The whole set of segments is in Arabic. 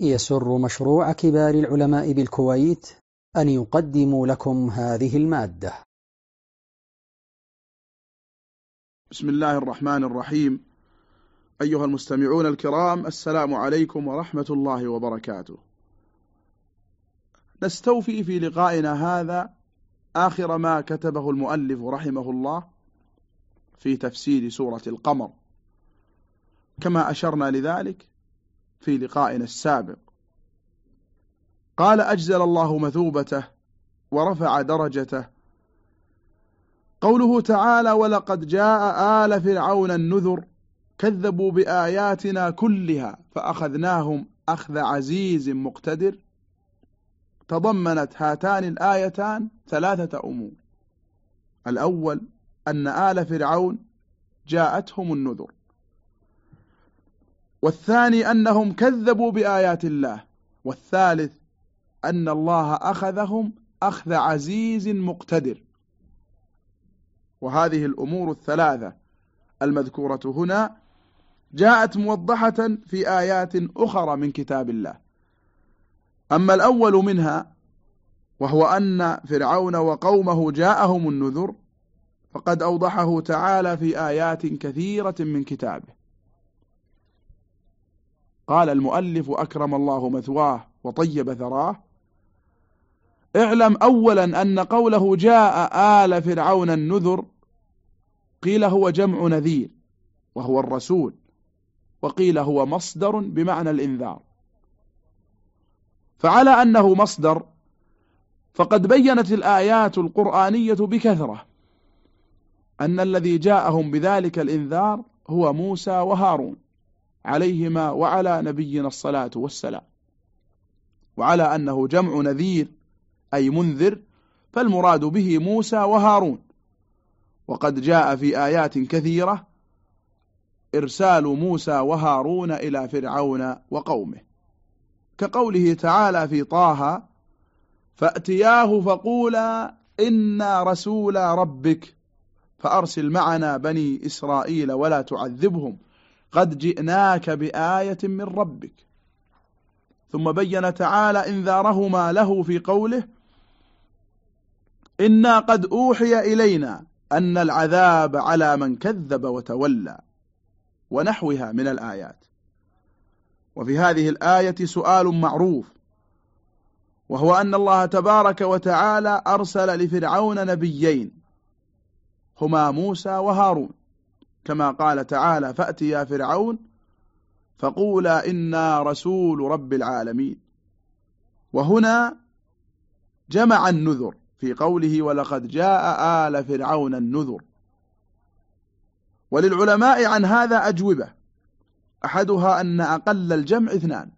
يسر مشروع كبار العلماء بالكويت أن يقدم لكم هذه المادة. بسم الله الرحمن الرحيم. أيها المستمعون الكرام السلام عليكم ورحمة الله وبركاته. نستوفي في لقائنا هذا آخر ما كتبه المؤلف رحمه الله في تفسير سورة القمر. كما أشرنا لذلك في لقائنا السابق. قال أجزل الله مثوبته ورفع درجته. قوله تعالى ولقد جاء آل فرعون النذر كذبوا بآياتنا كلها فأخذناهم أخذ عزيز مقتدر. تضمنت هاتان الآيتان ثلاثة أمور. الأول أن آل فرعون جاءتهم النذر. والثاني أنهم كذبوا بآيات الله. والثالث أن الله أخذهم أخذ عزيز مقتدر. وهذه الأمور الثلاثة المذكورة هنا جاءت موضحة في آيات أخرى من كتاب الله. أما الأول منها وهو أن فرعون وقومه جاءهم النذر فقد أوضحه تعالى في آيات كثيرة من كتابه. قال المؤلف أكرم الله مثواه وطيب ثراه. اعلم أولا أن قوله جاء آل فرعون النذر قيل هو جمع نذير وهو الرسول وقيل هو مصدر بمعنى الإنذار. فعلى أنه مصدر فقد بينت الآيات القرآنية بكثرة أن الذي جاءهم بذلك الإنذار هو موسى وهارون. عليهما وعلى نبينا الصلاة والسلام. وعلى أنه جمع نذير أي منذر فالمراد به موسى وهارون. وقد جاء في آيات كثيرة إرسال موسى وهارون إلى فرعون وقومه. كقوله تعالى في طه فأتياه فقولا إنا رسول ربك فأرسل معنا بني إسرائيل ولا تعذبهم. قد جئناك بآية من ربك. ثم بين تعالى إنذارهما له في قوله إنا قد أوحي إلينا أن العذاب على من كذب وتولى ونحوها من الآيات. وفي هذه الآية سؤال معروف وهو أن الله تبارك وتعالى أرسل لفرعون نبيين هما موسى وهارون. كما قال تعالى فأتي يا فرعون فقولا إنا رسول رب العالمين. وهنا جمع النذر في قوله ولقد جاء آل فرعون النذر. وللعلماء عن هذا أجوبة. أحدها أن أقل الجمع اثنان.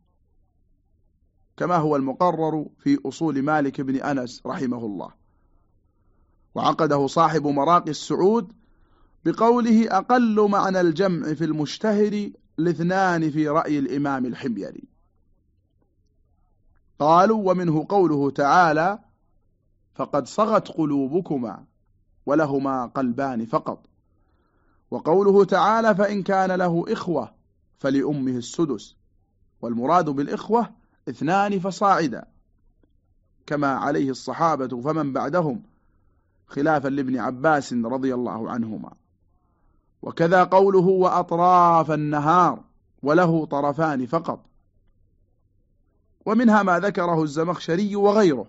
كما هو المقرر في أصول مالك بن أنس رحمه الله. وعقده صاحب مراقي السعود بقوله أقل معنى الجمع في المشتهر الاثنان في رأي الإمام الحميري. قالوا ومنه قوله تعالى فقد صغت قلوبكما ولهما قلبان فقط وقوله تعالى فإن كان له إخوة فلأمه السدس والمراد بالإخوة اثنان فصاعدا. كما عليه الصحابة فمن بعدهم خلافا لابن عباس رضي الله عنهما. وكذا قوله وأطراف النهار وله طرفان فقط. ومنها ما ذكره الزمخشري وغيره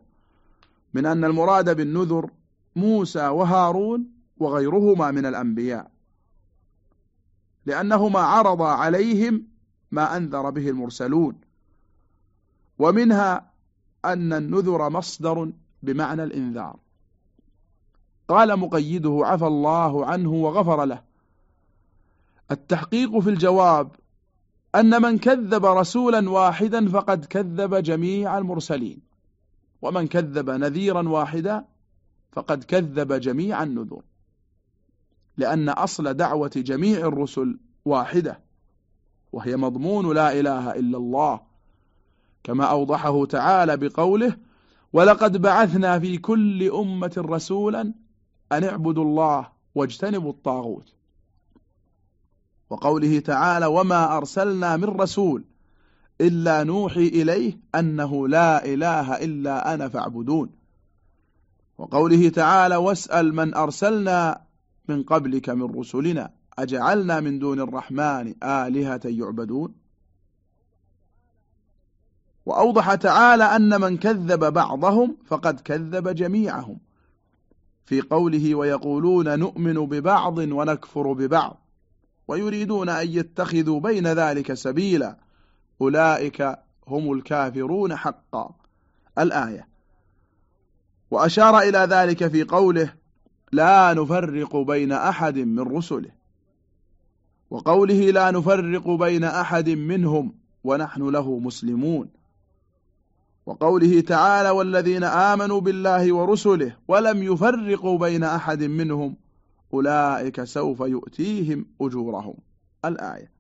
من أن المراد بالنذر موسى وهارون وغيرهما من الأنبياء لأنهما عرض عليهم ما أنذر به المرسلون. ومنها أن النذر مصدر بمعنى الإنذار. قال مقيده عفى الله عنه وغفر له التحقيق في الجواب أن من كذب رسولا واحدا فقد كذب جميع المرسلين ومن كذب نذيرا واحدا فقد كذب جميع النذور لأن أصل دعوة جميع الرسل واحدة وهي مضمون لا إله إلا الله كما أوضحه تعالى بقوله ولقد بعثنا في كل أمة رسولا أن اعبدوا الله واجتنبوا الطاغوت وقوله تعالى وما أرسلنا من رسول إلا نوحي إليه أنه لا إله إلا أنا فاعبدون. وقوله تعالى واسأل من أرسلنا من قبلك من رسلنا أجعلنا من دون الرحمن آلهة يعبدون. وأوضح تعالى أن من كذب بعضهم فقد كذب جميعهم. في قوله ويقولون نؤمن ببعض ونكفر ببعض. ويريدون أن يتخذوا بين ذلك سبيلا. أولئك هم الكافرون حقا. الآية. وأشار إلى ذلك في قوله لا نفرق بين أحد من رسله وقوله لا نفرق بين أحد منهم ونحن له مسلمون وقوله تعالى والذين آمنوا بالله ورسله ولم يفرقوا بين أحد منهم أولئك سوف يؤتيهم أجورهم. الآية.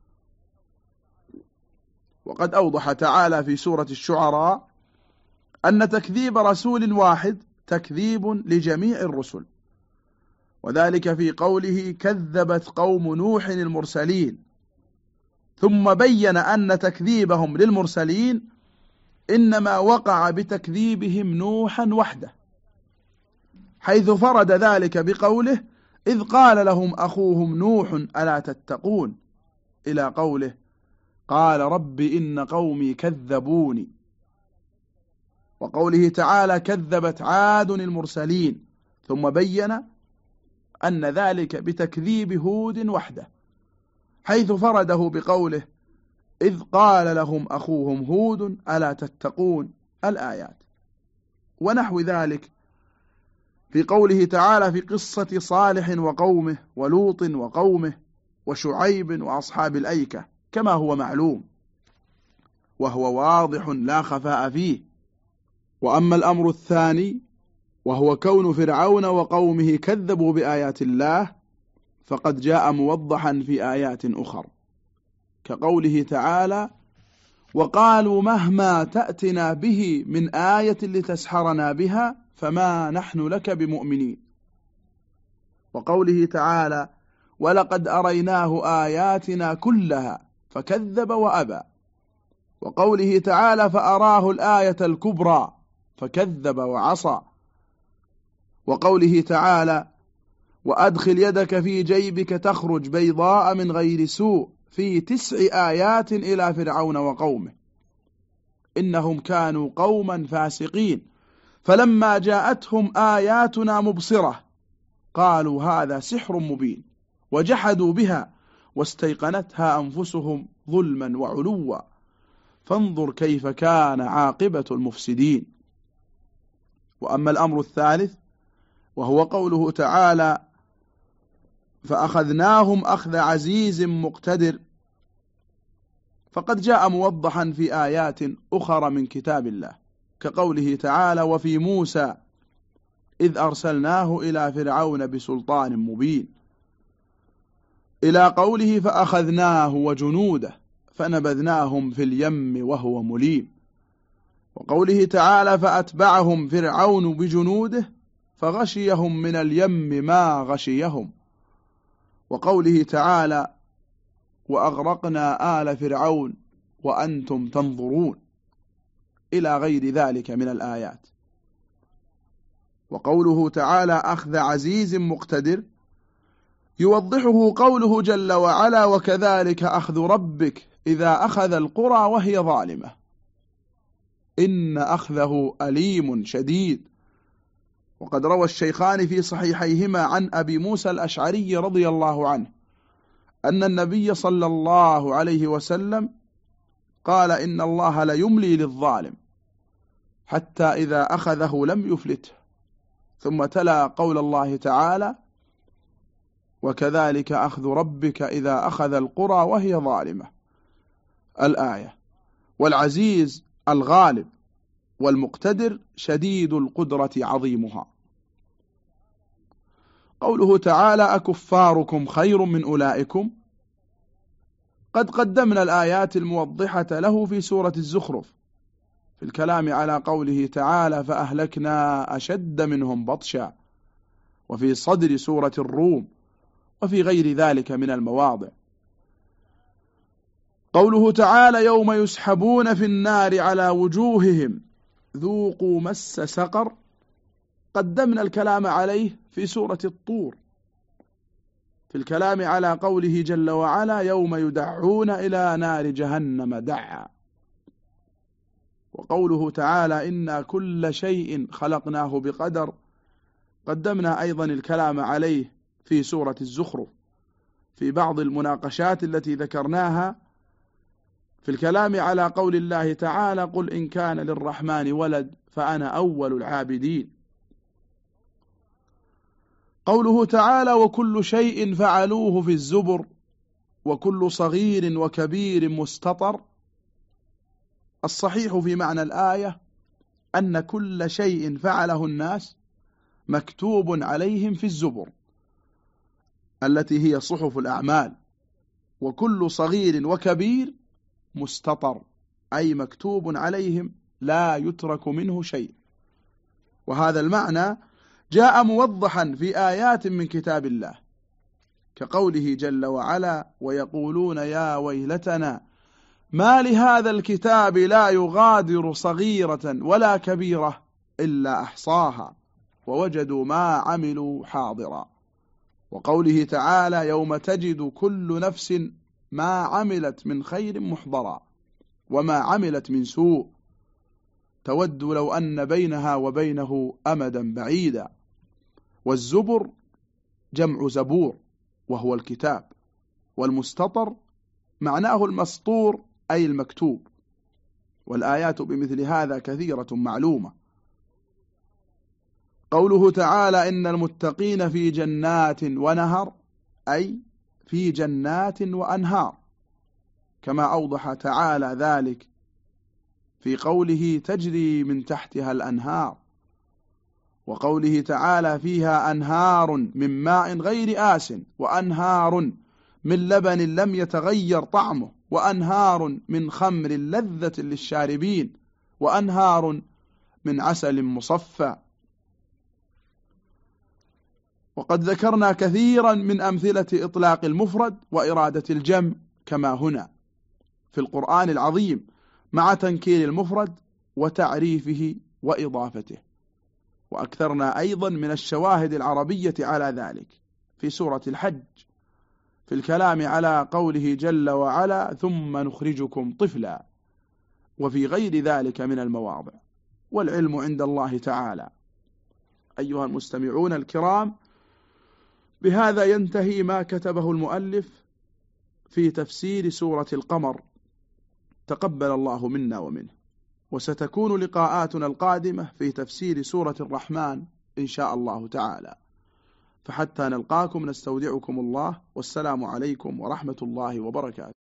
وقد أوضح تعالى في سورة الشعراء أن تكذيب رسول واحد تكذيب لجميع الرسل. وذلك في قوله كذبت قوم نوح المرسلين. ثم بين أن تكذيبهم للمرسلين إنما وقع بتكذيبهم نوحا وحده حيث فرد ذلك بقوله إذ قال لهم أخوهم نوح ألا تتقون؟ إلى قوله قال رب إن قومي كذبوني. وقوله تعالى كذبت عاد المرسلين. ثم بين أن ذلك بتكذيب هود وحده حيث فرده بقوله إذ قال لهم أخوهم هود ألا تتقون؟ الآيات. ونحو ذلك في قوله تعالى في قصة صالح وقومه ولوط وقومه وشعيب وأصحاب الأيكة كما هو معلوم. وهو واضح لا خفاء فيه. وأما الأمر الثاني وهو كون فرعون وقومه كذبوا بآيات الله فقد جاء موضحا في آيات أخر. كقوله تعالى وقالوا مهما تأتنا به من آية لتسحرنا بها فما نحن لك بمؤمنين وقوله تعالى ولقد أريناه آياتنا كلها فكذب وأبى وقوله تعالى فأراه الآية الكبرى فكذب وعصى وقوله تعالى وأدخل يدك في جيبك تخرج بيضاء من غير سوء في تسع آيات إلى فرعون وقومه إنهم كانوا قوما فاسقين فلما جاءتهم آياتنا مبصرة قالوا هذا سحر مبين وجحدوا بها واستيقنتها أنفسهم ظلما وعلوا. فانظر كيف كان عاقبة المفسدين. وأما الأمر الثالث وهو قوله تعالى فأخذناهم أخذ عزيز مقتدر فقد جاء موضحا في آيات أخرى من كتاب الله. كقوله تعالى وفي موسى إذ أرسلناه إلى فرعون بسلطان مبين. إلى قوله فأخذناه وجنوده فنبذناهم في اليم وهو مليم. وقوله تعالى فأتبعهم فرعون بجنوده فغشيهم من اليم ما غشيهم. وقوله تعالى وأغرقنا آل فرعون وأنتم تنظرون. إلى غير ذلك من الآيات. وقوله تعالى أخذ عزيز مقتدر يوضحه قوله جل وعلا وكذلك أخذ ربك إذا أخذ القرى وهي ظالمة. إن أخذه أليم شديد. وقد روى الشيخان في صحيحيهما عن أبي موسى الأشعري رضي الله عنه أن النبي صلى الله عليه وسلم قال إن الله ليملي للظالم حتى إذا أخذه لم يفلته. ثم تلا قول الله تعالى وكذلك أخذ ربك إذا أخذ القرى وهي ظالمة. الآية والعزيز الغالب والمقتدر شديد القدرة عظيمها. قوله تعالى أكفاركم خير من أولئكم؟ قد قدمنا الآيات الموضحة له في سورة الزخرف في الكلام على قوله تعالى فأهلكنا أشد منهم بطشا وفي صدر سورة الروم وفي غير ذلك من المواضع. قوله تعالى يوم يسحبون في النار على وجوههم ذوقوا مس سقر قدمنا الكلام عليه في سورة الطور. في الكلام على قوله جل وعلا يوم يدعون إلى نار جهنم دعا. وقوله تعالى إنا كل شيء خلقناه بقدر. قدمنا أيضا الكلام عليه في سورة الزخرف في بعض المناقشات التي ذكرناها. في الكلام على قول الله تعالى قل إن كان للرحمن ولد فأنا أول العابدين. قوله تعالى وكل شيء فعلوه في الزبر وكل صغير وكبير مستطر الصحيح في معنى الآية أن كل شيء فعله الناس مكتوب عليهم في الزبر التي هي صحف الأعمال وكل صغير وكبير مستطر أي مكتوب عليهم لا يترك منه شيء وهذا المعنى جاء موضحا في آيات من كتاب الله كقوله جل وعلا ويقولون يا ويلتنا ما لهذا الكتاب لا يغادر صغيرة ولا كبيرة إلا أحصاها ووجدوا ما عملوا حاضرا. وقوله تعالى يوم تجد كل نفس ما عملت من خير محضرا وما عملت من سوء تود لو أن بينها وبينه أمدا بعيدا. والزبر جمع زبور وهو الكتاب والمستطر معناه المسطور أي المكتوب والآيات بمثل هذا كثيرة معلومة. قوله تعالى إن المتقين في جنات ونهر أي في جنات وأنهار كما أوضح تعالى ذلك في قوله تجري من تحتها الأنهار. وقوله تعالى فيها أنهار من ماء غير آس وأنهار من لبن لم يتغير طعمه وأنهار من خمر لذة للشاربين وأنهار من عسل مصفى. وقد ذكرنا كثيرا من أمثلة إطلاق المفرد وإرادة الجمع كما هنا في القرآن العظيم مع تنكير المفرد وتعريفه وإضافته. وأكثرنا أيضا من الشواهد العربية على ذلك في سورة الحج في الكلام على قوله جل وعلا ثم نخرجكم طفلا وفي غير ذلك من المواضع والعلم عند الله تعالى. أيها المستمعون الكرام بهذا ينتهي ما كتبه المؤلف في تفسير سورة القمر تقبل الله منا ومنه. وستكون لقاءاتنا القادمة في تفسير سورة الرحمن إن شاء الله تعالى. فحتى نلقاكم نستودعكم الله والسلام عليكم ورحمة الله وبركاته.